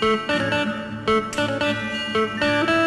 Thank you.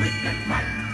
With the fight!